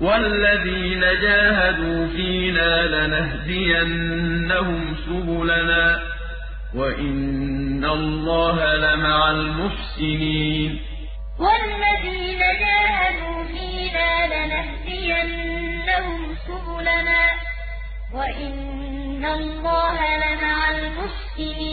وَالَّذِينَ جَاهَدُوا فِينَا لَنَهْدِيَنَّهُمْ سُبُلَنَا ۚ وَإِنَّ اللَّهَ لَمَعَ الْمُحْسِنِينَ. وَالَّذِينَ جَاهَدُوا فِينَا لَنَهْدِيَنَّهُمْ سُبُلَنَا ۚ وَإِنَّ اللَّهَ لَمَعَ الْمُحْسِنِينَ.